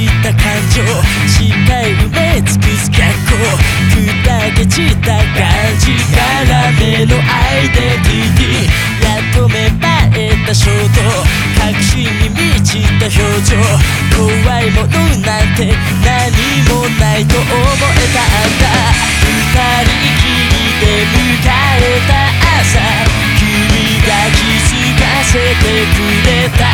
した感情視界埋め尽くす脚光砕け散った感じから目のアイデンティティやっと芽生えた衝動確信に満ちた表情怖いものなんて何もないと思えたんだ二人きりで迎えた朝君が気づかせてくれた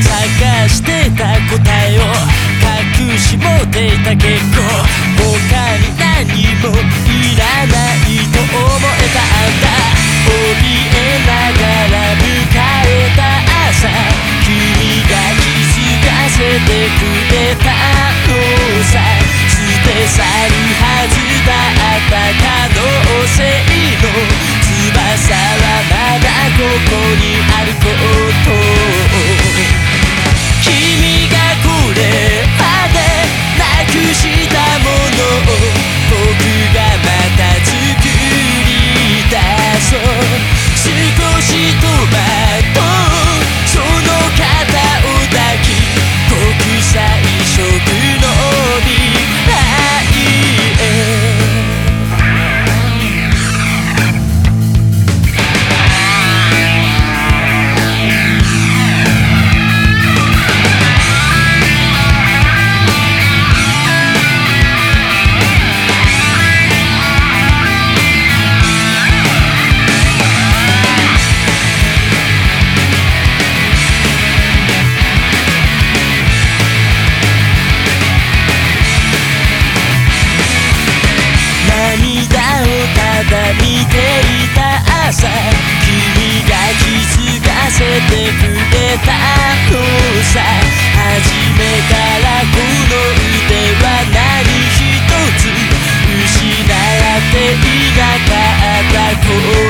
探してた答えを隠し持っていた結構他に何もいらないと思えたんだ怯えながら迎えた朝君が気づかせてくれたのさ捨て去るはずだった可能てくれたのさ。初めからこの腕は何一つ失っていなかった。